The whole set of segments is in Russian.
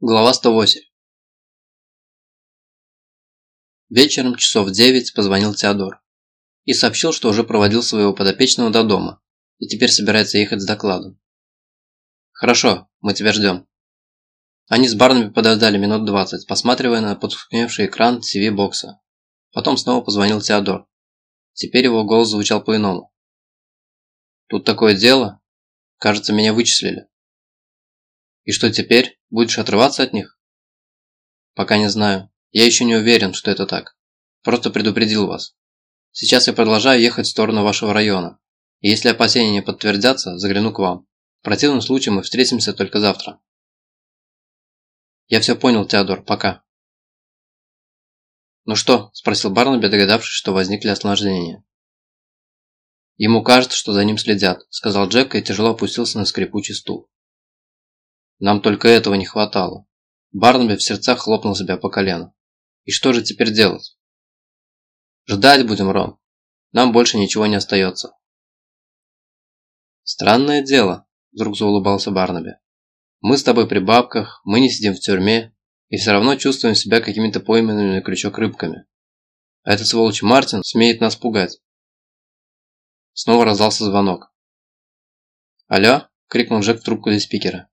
Глава 108 Вечером часов девять позвонил Теодор и сообщил, что уже проводил своего подопечного до дома и теперь собирается ехать с докладом. «Хорошо, мы тебя ждем». Они с Барнаби подождали минут двадцать, посматривая на потускневший экран TV-бокса. Потом снова позвонил Теодор. Теперь его голос звучал по-иному. «Тут такое дело. Кажется, меня вычислили». «И что теперь? Будешь отрываться от них?» «Пока не знаю. Я еще не уверен, что это так. Просто предупредил вас. Сейчас я продолжаю ехать в сторону вашего района. И если опасения не подтвердятся, загляну к вам. В противном случае мы встретимся только завтра». «Я все понял, Теодор. Пока». «Ну что?» – спросил Барнаби, догадавшись, что возникли осложнения. «Ему кажется, что за ним следят», – сказал Джек и тяжело опустился на скрипучий стул. Нам только этого не хватало. Барнаби в сердцах хлопнул себя по колену. И что же теперь делать? Ждать будем, Рон. Нам больше ничего не остается. Странное дело, вдруг заулыбался Барнаби. Мы с тобой при бабках, мы не сидим в тюрьме, и все равно чувствуем себя какими-то пойманными на крючок рыбками. А этот сволочь Мартин смеет нас пугать. Снова раздался звонок. «Алло?» – крикнул Джек в трубку из спикера.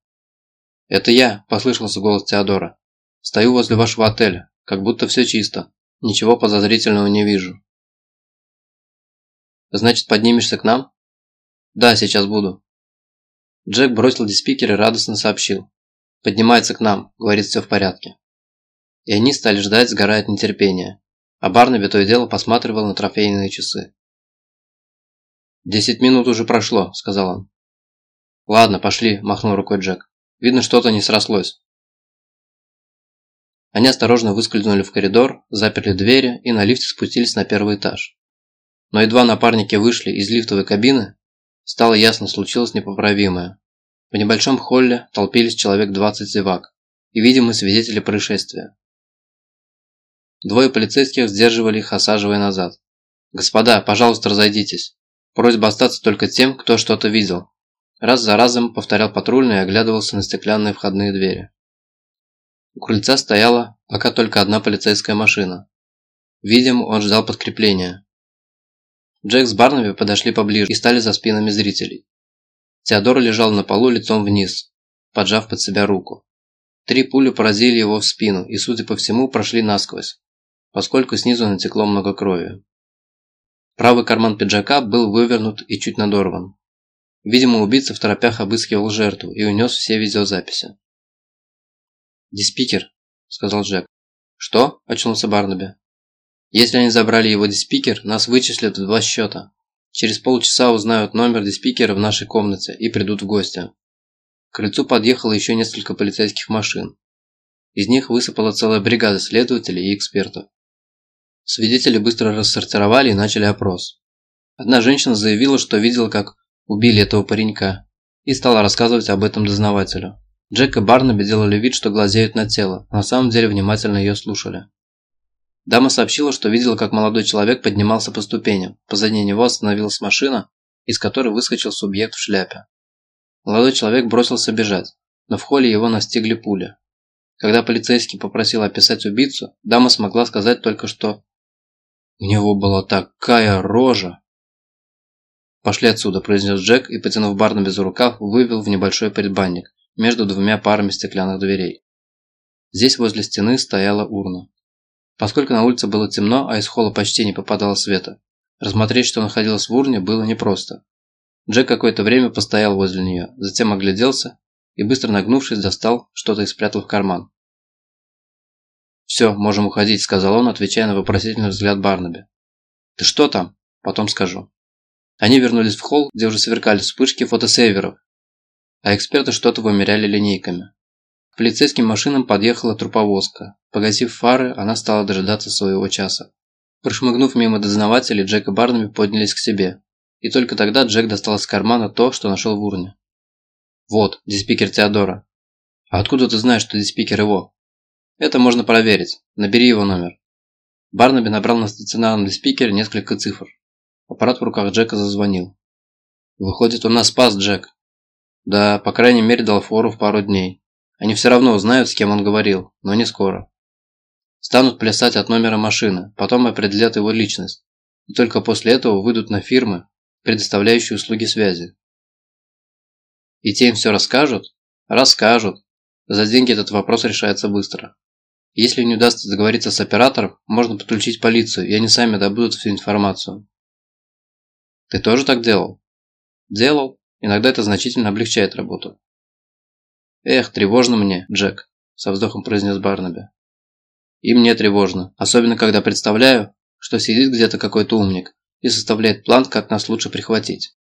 «Это я», – послышался голос Теодора. «Стою возле вашего отеля, как будто все чисто. Ничего подозрительного не вижу». «Значит, поднимешься к нам?» «Да, сейчас буду». Джек бросил диспикер и радостно сообщил. «Поднимается к нам, говорит, все в порядке». И они стали ждать, сгорая от нетерпения. А Барнаби то и дело посматривал на трофейные часы. «Десять минут уже прошло», – сказал он. «Ладно, пошли», – махнул рукой Джек. Видно, что-то не срослось. Они осторожно выскользнули в коридор, заперли двери и на лифте спустились на первый этаж. Но едва напарники вышли из лифтовой кабины, стало ясно, случилось непоправимое. В небольшом холле толпились человек 20 зевак и, видимо, свидетели происшествия. Двое полицейских сдерживали их, осаживая назад. «Господа, пожалуйста, разойдитесь. Просьба остаться только тем, кто что-то видел. Раз за разом повторял патрульный и оглядывался на стеклянные входные двери. У крыльца стояла пока только одна полицейская машина. Видимо, он ждал подкрепления. Джек с Барнаби подошли поближе и стали за спинами зрителей. Теодор лежал на полу лицом вниз, поджав под себя руку. Три пули поразили его в спину и, судя по всему, прошли насквозь, поскольку снизу натекло много крови. Правый карман пиджака был вывернут и чуть надорван. Видимо, убийца в торопях обыскивал жертву и унес все видеозаписи. «Диспикер», – сказал Джек. «Что?» – очнулся Барнаби. «Если они забрали его диспикер, нас вычислят в два счета. Через полчаса узнают номер диспикера в нашей комнате и придут в гости». К крыльцу подъехало еще несколько полицейских машин. Из них высыпала целая бригада следователей и экспертов. Свидетели быстро рассортировали и начали опрос. Одна женщина заявила, что видела, как убили этого паренька, и стала рассказывать об этом дознавателю. Джек и Барнаби делали вид, что глазеют на тело, но на самом деле внимательно ее слушали. Дама сообщила, что видела, как молодой человек поднимался по ступеням. Позади него остановилась машина, из которой выскочил субъект в шляпе. Молодой человек бросился бежать, но в холле его настигли пули. Когда полицейский попросил описать убийцу, дама смогла сказать только что «У него была такая рожа!» «Пошли отсюда», – произнес Джек и, потянув Барнаби за рукав, вывел в небольшой предбанник между двумя парами стеклянных дверей. Здесь возле стены стояла урна. Поскольку на улице было темно, а из холла почти не попадало света, рассмотреть, что находилось в урне, было непросто. Джек какое-то время постоял возле нее, затем огляделся и, быстро нагнувшись, достал что-то и спрятал в карман. «Все, можем уходить», – сказал он, отвечая на вопросительный взгляд Барнаби. «Ты что там?» «Потом скажу». Они вернулись в холл, где уже сверкали вспышки фотосейверов, а эксперты что-то вымеряли линейками. К полицейским машинам подъехала труповозка. Погасив фары, она стала дожидаться своего часа. Прошмыгнув мимо дознавателей, Джек и Барнаби поднялись к себе. И только тогда Джек достал из кармана то, что нашел в урне. «Вот, диспикер Теодора». «А откуда ты знаешь, что диспикер его?» «Это можно проверить. Набери его номер». Барнаби набрал на стационарном диспикере несколько цифр. Аппарат в руках Джека зазвонил. «Выходит, он нас спас, Джек». «Да, по крайней мере, дал фору в пару дней. Они все равно узнают, с кем он говорил, но не скоро. Станут плясать от номера машины, потом определят его личность. И только после этого выйдут на фирмы, предоставляющие услуги связи. И те им все расскажут? Расскажут. За деньги этот вопрос решается быстро. Если не удастся договориться с оператором, можно подключить полицию, и они сами добудут всю информацию. Ты тоже так делал? Делал. Иногда это значительно облегчает работу. Эх, тревожно мне, Джек, со вздохом произнес Барнаби. И мне тревожно, особенно когда представляю, что сидит где-то какой-то умник и составляет план, как нас лучше прихватить.